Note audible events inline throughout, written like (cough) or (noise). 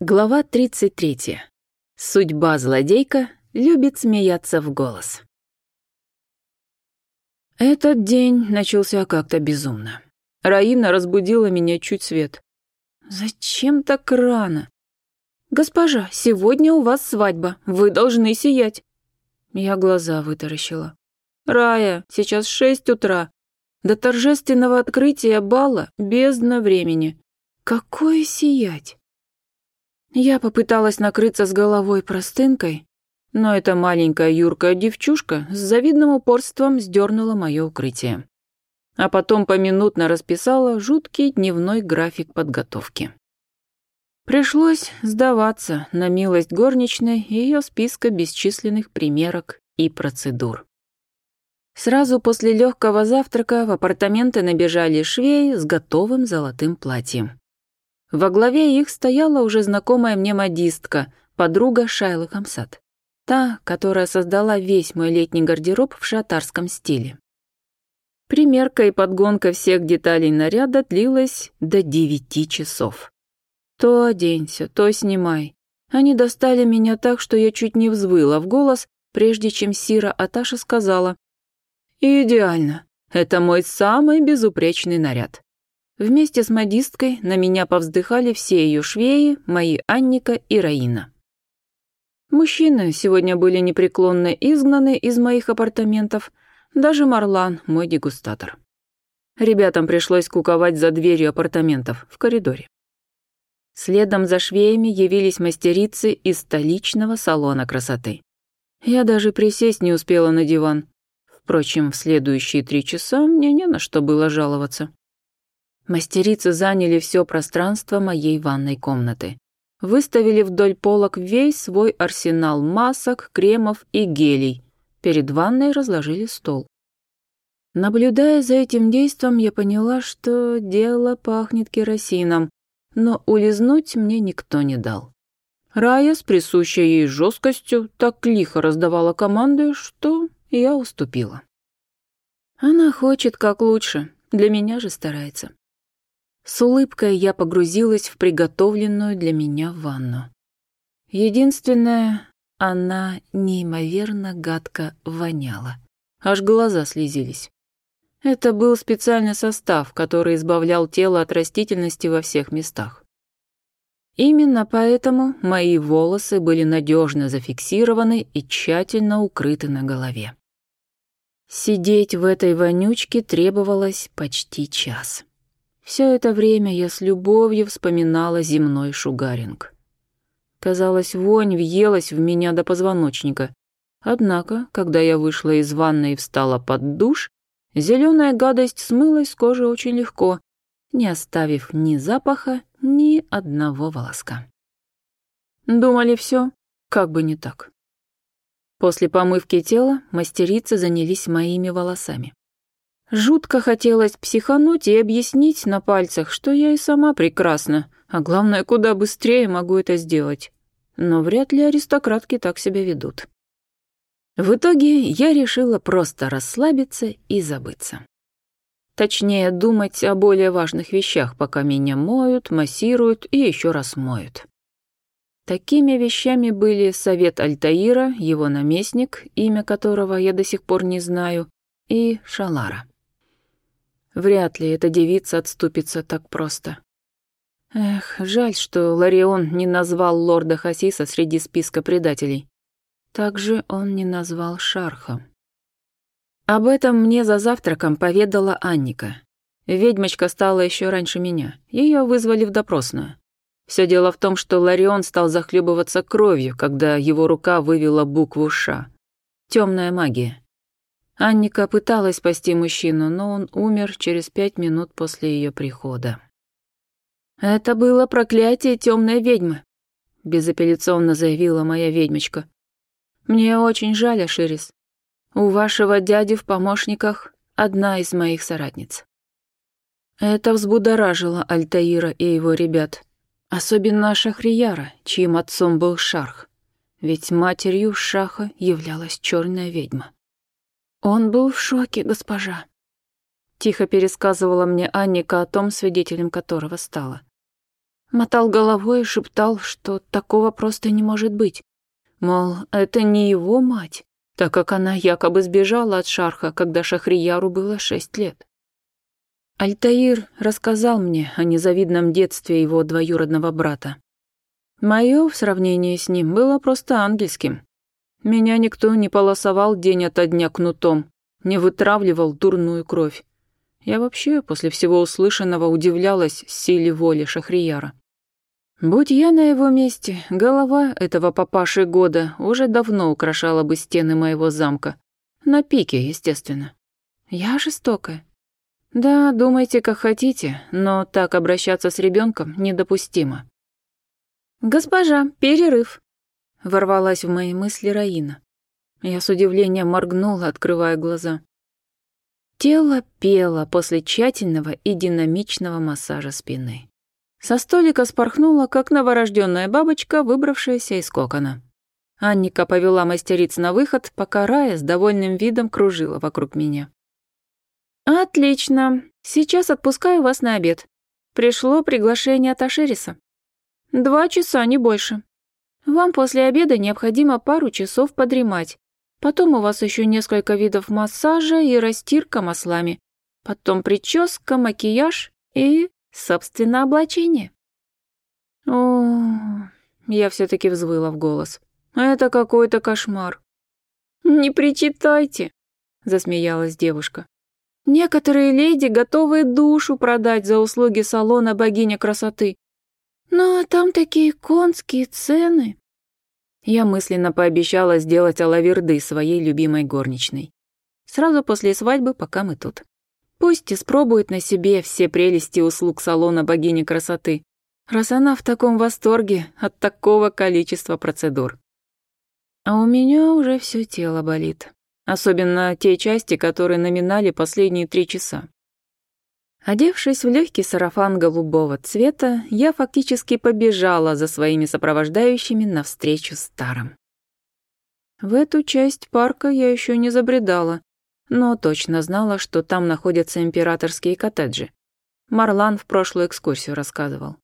Глава 33. Судьба злодейка любит смеяться в голос. Этот день начался как-то безумно. Раина разбудила меня чуть свет. «Зачем так рано?» «Госпожа, сегодня у вас свадьба, вы должны сиять». Я глаза вытаращила. «Рая, сейчас шесть утра. До торжественного открытия бала бездна времени. Какое сиять?» Я попыталась накрыться с головой простынкой, но эта маленькая юркая девчушка с завидным упорством сдернула мое укрытие. А потом поминутно расписала жуткий дневной график подготовки. Пришлось сдаваться на милость горничной и ее списка бесчисленных примерок и процедур. Сразу после легкого завтрака в апартаменты набежали швеи с готовым золотым платьем. Во главе их стояла уже знакомая мне модистка, подруга Шайла Хамсат. Та, которая создала весь мой летний гардероб в шатарском стиле. Примерка и подгонка всех деталей наряда длилась до девяти часов. То оденься, то снимай. Они достали меня так, что я чуть не взвыла в голос, прежде чем Сира Аташа сказала. «Идеально. Это мой самый безупречный наряд. Вместе с модисткой на меня повздыхали все ее швеи, мои Анника и Раина. Мужчины сегодня были непреклонно изгнаны из моих апартаментов, даже Марлан, мой дегустатор. Ребятам пришлось куковать за дверью апартаментов в коридоре. Следом за швеями явились мастерицы из столичного салона красоты. Я даже присесть не успела на диван. Впрочем, в следующие три часа мне не на что было жаловаться. Мастерицы заняли все пространство моей ванной комнаты. Выставили вдоль полок весь свой арсенал масок, кремов и гелей. Перед ванной разложили стол. Наблюдая за этим действом, я поняла, что дело пахнет керосином, но улизнуть мне никто не дал. Рая с присущей ей жесткостью так лихо раздавала команды, что я уступила. Она хочет как лучше, для меня же старается. С улыбкой я погрузилась в приготовленную для меня ванну. Единственное, она неимоверно гадко воняла. Аж глаза слезились. Это был специальный состав, который избавлял тело от растительности во всех местах. Именно поэтому мои волосы были надежно зафиксированы и тщательно укрыты на голове. Сидеть в этой вонючке требовалось почти час. Все это время я с любовью вспоминала земной шугаринг. Казалось, вонь въелась в меня до позвоночника. Однако, когда я вышла из ванной и встала под душ, зеленая гадость смылась с кожи очень легко, не оставив ни запаха, ни одного волоска. Думали все, как бы не так. После помывки тела мастерицы занялись моими волосами. Жутко хотелось психануть и объяснить на пальцах, что я и сама прекрасна, а главное, куда быстрее могу это сделать. Но вряд ли аристократки так себя ведут. В итоге я решила просто расслабиться и забыться. Точнее, думать о более важных вещах, пока меня моют, массируют и еще раз моют. Такими вещами были совет Альтаира, его наместник, имя которого я до сих пор не знаю, и Шалара. Вряд ли эта девица отступится так просто. Эх, жаль, что Ларион не назвал лорда Хасиса среди списка предателей. Также он не назвал Шарха. Об этом мне за завтраком поведала Анника. Ведьмочка стала еще раньше меня. Ее вызвали в допросную. Все дело в том, что Ларион стал захлебываться кровью, когда его рука вывела букву «Ш». Темная магия. Анника пыталась спасти мужчину, но он умер через пять минут после ее прихода. «Это было проклятие темной ведьмы», — безапелляционно заявила моя ведьмочка. «Мне очень жаль, Аширис. У вашего дяди в помощниках одна из моих соратниц». Это взбудоражило Альтаира и его ребят, особенно Шахрияра, чьим отцом был Шарх, ведь матерью Шаха являлась черная ведьма. «Он был в шоке, госпожа», — тихо пересказывала мне Анника о том, свидетелем которого стала. Мотал головой и шептал, что такого просто не может быть. Мол, это не его мать, так как она якобы сбежала от Шарха, когда Шахрияру было шесть лет. Альтаир рассказал мне о незавидном детстве его двоюродного брата. Мое в сравнении с ним было просто ангельским. Меня никто не полосовал день ото дня кнутом, не вытравливал дурную кровь. Я вообще после всего услышанного удивлялась силе воли Шахрияра. Будь я на его месте, голова этого папаши года уже давно украшала бы стены моего замка. На пике, естественно. Я жестокая. Да, думайте, как хотите, но так обращаться с ребенком недопустимо. «Госпожа, перерыв!» Ворвалась в мои мысли Раина. Я с удивлением моргнула, открывая глаза. Тело пело после тщательного и динамичного массажа спины. Со столика спорхнула, как новорожденная бабочка, выбравшаяся из кокона. Анника повела мастериц на выход, пока Рая с довольным видом кружила вокруг меня. «Отлично. Сейчас отпускаю вас на обед. Пришло приглашение от Ашериса. Два часа, не больше. Вам после обеда необходимо пару часов подремать. Потом у вас еще несколько видов массажа и растирка маслами. Потом прическа, макияж и, собственно, облачение. О, я все-таки взвыла в голос. Это какой-то кошмар. Не причитайте, засмеялась девушка. Некоторые леди готовы душу продать за услуги салона богиня красоты. «Ну, а там такие конские цены!» Я мысленно пообещала сделать алаверды своей любимой горничной. Сразу после свадьбы, пока мы тут. Пусть испробует на себе все прелести услуг салона богини красоты, раз она в таком восторге от такого количества процедур. А у меня уже все тело болит. Особенно те части, которые наминали последние три часа. Одевшись в легкий сарафан голубого цвета, я фактически побежала за своими сопровождающими навстречу старым. В эту часть парка я еще не забредала, но точно знала, что там находятся императорские коттеджи. Марлан в прошлую экскурсию рассказывал.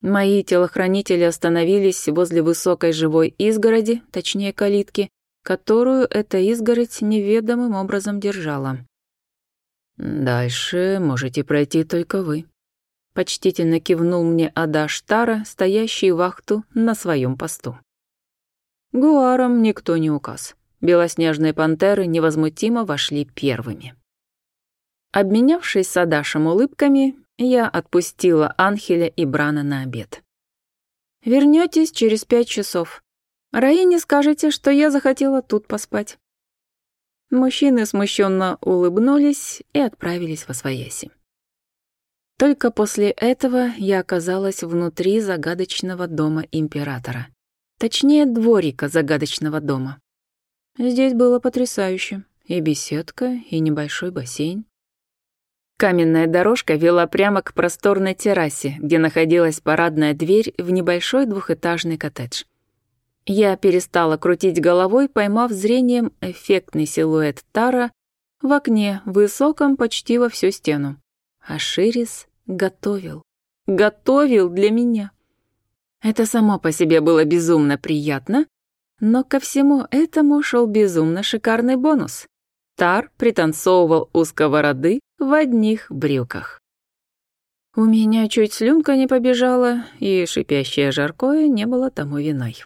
Мои телохранители остановились возле высокой живой изгороди, точнее калитки, которую эта изгородь неведомым образом держала. «Дальше можете пройти только вы», — почтительно кивнул мне Адаш Тара, стоящий вахту на своем посту. Гуарам никто не указ. Белоснежные пантеры невозмутимо вошли первыми. Обменявшись с Адашем улыбками, я отпустила Анхеля и Брана на обед. «Вернётесь через пять часов. Раине скажете, что я захотела тут поспать. Мужчины смущенно улыбнулись и отправились во свояси. Только после этого я оказалась внутри загадочного дома императора. Точнее, дворика загадочного дома. Здесь было потрясающе. И беседка, и небольшой бассейн. Каменная дорожка вела прямо к просторной террасе, где находилась парадная дверь в небольшой двухэтажный коттедж — я перестала крутить головой, поймав зрением эффектный силуэт Тара в окне, высоком почти во всю стену. А Ширис готовил. Готовил для меня. Это само по себе было безумно приятно, но ко всему этому шел безумно шикарный бонус. Тар пританцовывал у сковороды в одних брюках. У меня чуть слюнка не побежала, и шипящее жаркое не было тому виной.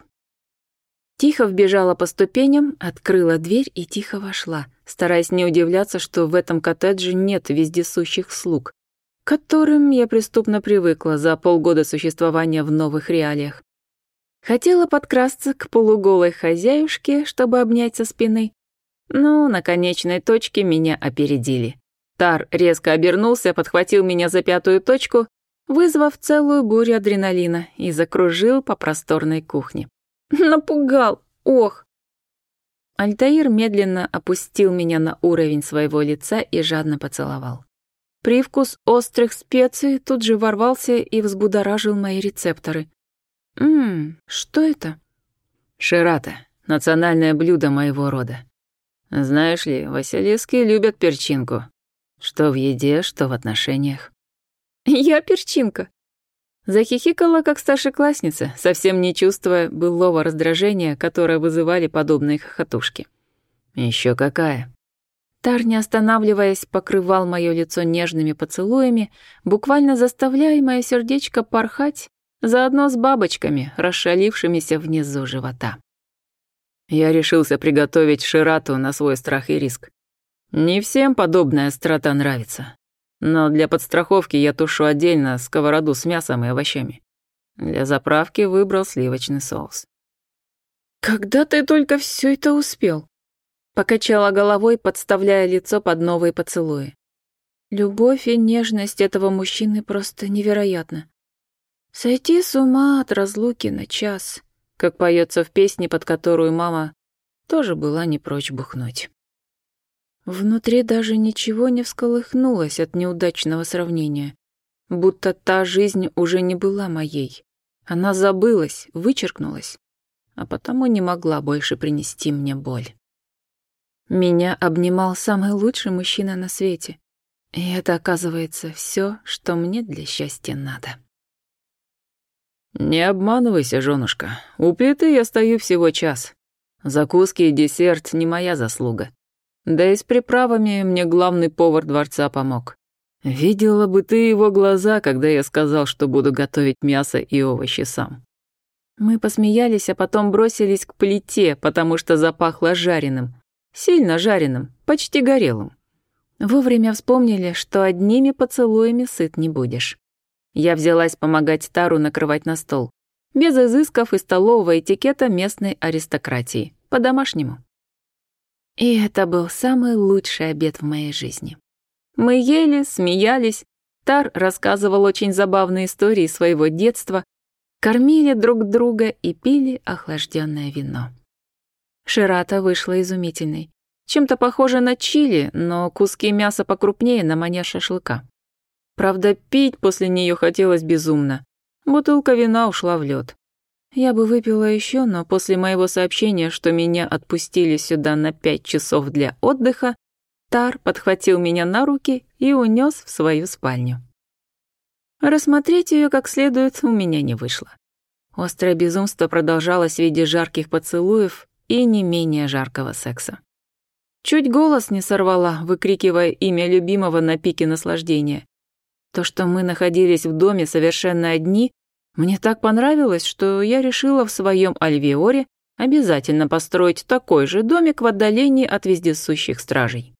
Тихо вбежала по ступеням, открыла дверь и тихо вошла, стараясь не удивляться, что в этом коттедже нет вездесущих слуг, к которым я преступно привыкла за полгода существования в новых реалиях. Хотела подкрасться к полуголой хозяюшке, чтобы обнять со спины, но на конечной точке меня опередили. Тар резко обернулся, подхватил меня за пятую точку, вызвав целую бурю адреналина и закружил по просторной кухне. (laughs) Напугал, ох!» Альтаир медленно опустил меня на уровень своего лица и жадно поцеловал. Привкус острых специй тут же ворвался и взбудоражил мои рецепторы. «Ммм, что это?» «Ширата, национальное блюдо моего рода. Знаешь ли, Василиски любят перчинку. Что в еде, что в отношениях». «Я перчинка», Захихикала, как старшеклассница, совсем не чувствуя былого раздражения, которое вызывали подобные хохотушки. Еще какая!» Тар, не останавливаясь, покрывал мое лицо нежными поцелуями, буквально заставляя мое сердечко порхать, заодно с бабочками, расшалившимися внизу живота. Я решился приготовить Ширату на свой страх и риск. Не всем подобная страта нравится. Но для подстраховки я тушу отдельно сковороду с мясом и овощами. Для заправки выбрал сливочный соус. «Когда ты только все это успел?» Покачала головой, подставляя лицо под новые поцелуи. Любовь и нежность этого мужчины просто невероятна. Сойти с ума от разлуки на час, как поется в песне, под которую мама тоже была не прочь бухнуть. Внутри даже ничего не всколыхнулось от неудачного сравнения. Будто та жизнь уже не была моей. Она забылась, вычеркнулась, а потому не могла больше принести мне боль. Меня обнимал самый лучший мужчина на свете. И это, оказывается, все, что мне для счастья надо. «Не обманывайся, жёнушка. У плиты я стою всего час. Закуски и десерт — не моя заслуга. Да и с приправами мне главный повар дворца помог. Видела бы ты его глаза, когда я сказал, что буду готовить мясо и овощи сам. Мы посмеялись, а потом бросились к плите, потому что запахло жареным. Сильно жареным, почти горелым. Вовремя вспомнили, что одними поцелуями сыт не будешь. Я взялась помогать Тару накрывать на стол. Без изысков и столового этикета местной аристократии. По-домашнему. И это был самый лучший обед в моей жизни. Мы ели, смеялись, Тар рассказывал очень забавные истории своего детства, кормили друг друга и пили охлажденное вино. Ширата вышла изумительной. Чем-то похоже на чили, но куски мяса покрупнее на манер шашлыка. Правда, пить после нее хотелось безумно. Бутылка вина ушла в лед. Я бы выпила еще, но после моего сообщения, что меня отпустили сюда на пять часов для отдыха, Тар подхватил меня на руки и унес в свою спальню. Рассмотреть ее как следует у меня не вышло. Острое безумство продолжалось в виде жарких поцелуев и не менее жаркого секса. Чуть голос не сорвала, выкрикивая имя любимого на пике наслаждения. То, что мы находились в доме совершенно одни, мне так понравилось, что я решила в своем альвеоре обязательно построить такой же домик в отдалении от вездесущих стражей.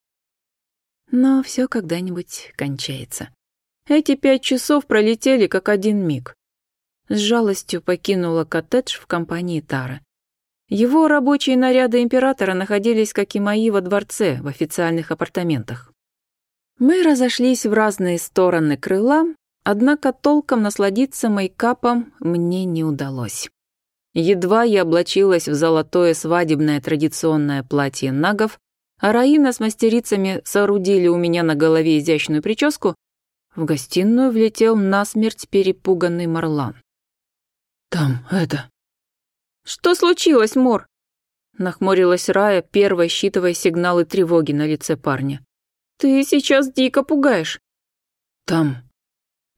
Но все когда-нибудь кончается. Эти пять часов пролетели как один миг. С жалостью покинула коттедж в компании Тара. Его рабочие наряды императора находились, как и мои, во дворце, в официальных апартаментах. Мы разошлись в разные стороны крыла, Однако толком насладиться мейкапом мне не удалось. Едва я облачилась в золотое свадебное традиционное платье нагов, а Раина с мастерицами соорудили у меня на голове изящную прическу, в гостиную влетел насмерть перепуганный Марлан. «Там это...» «Что случилось, Мор?» Нахмурилась Рая, первой считывая сигналы тревоги на лице парня. «Ты сейчас дико пугаешь». «Там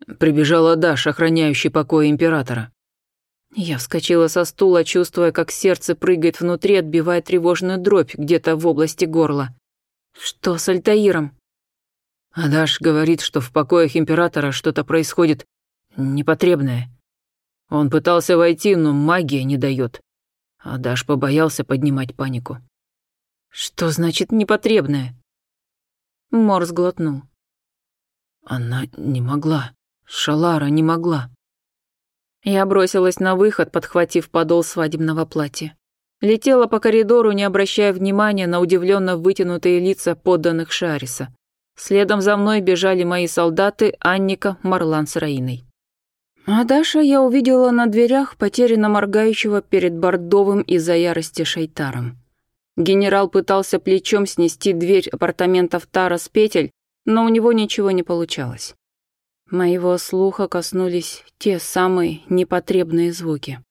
Прибежала Даш, охраняющий покой императора. Я вскочила со стула, чувствуя, как сердце прыгает внутри, отбивая тревожную дробь где-то в области горла. Что с Альтаиром? А Даш говорит, что в покоях императора что-то происходит непотребное. Он пытался войти, но магия не дает. А Даш побоялся поднимать панику. Что значит непотребное? Мор сглотнул. Она не могла. Шалара не могла. Я бросилась на выход, подхватив подол свадебного платья. Летела по коридору, не обращая внимания на удивленно вытянутые лица подданных Шариса. Следом за мной бежали мои солдаты Анника, Марлан с Раиной. А Даша я увидела на дверях потерянно моргающего перед бордовым из-за ярости шайтаром. Генерал пытался плечом снести дверь апартаментов Тара с петель, но у него ничего не получалось. Моего слуха коснулись те самые непотребные звуки.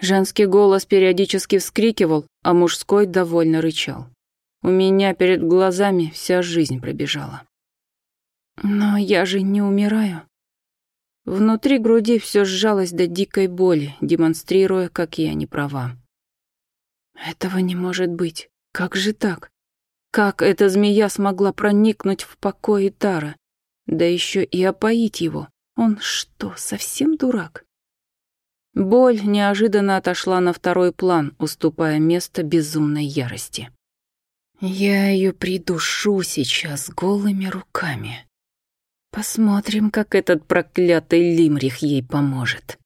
Женский голос периодически вскрикивал, а мужской довольно рычал. У меня перед глазами вся жизнь пробежала. Но я же не умираю. Внутри груди все сжалось до дикой боли, демонстрируя, как я не права. Этого не может быть. Как же так? Как эта змея смогла проникнуть в покой Тара? Да еще и опоить его. Он что, совсем дурак? Боль неожиданно отошла на второй план, уступая место безумной ярости. «Я ее придушу сейчас голыми руками. Посмотрим, как этот проклятый лимрих ей поможет».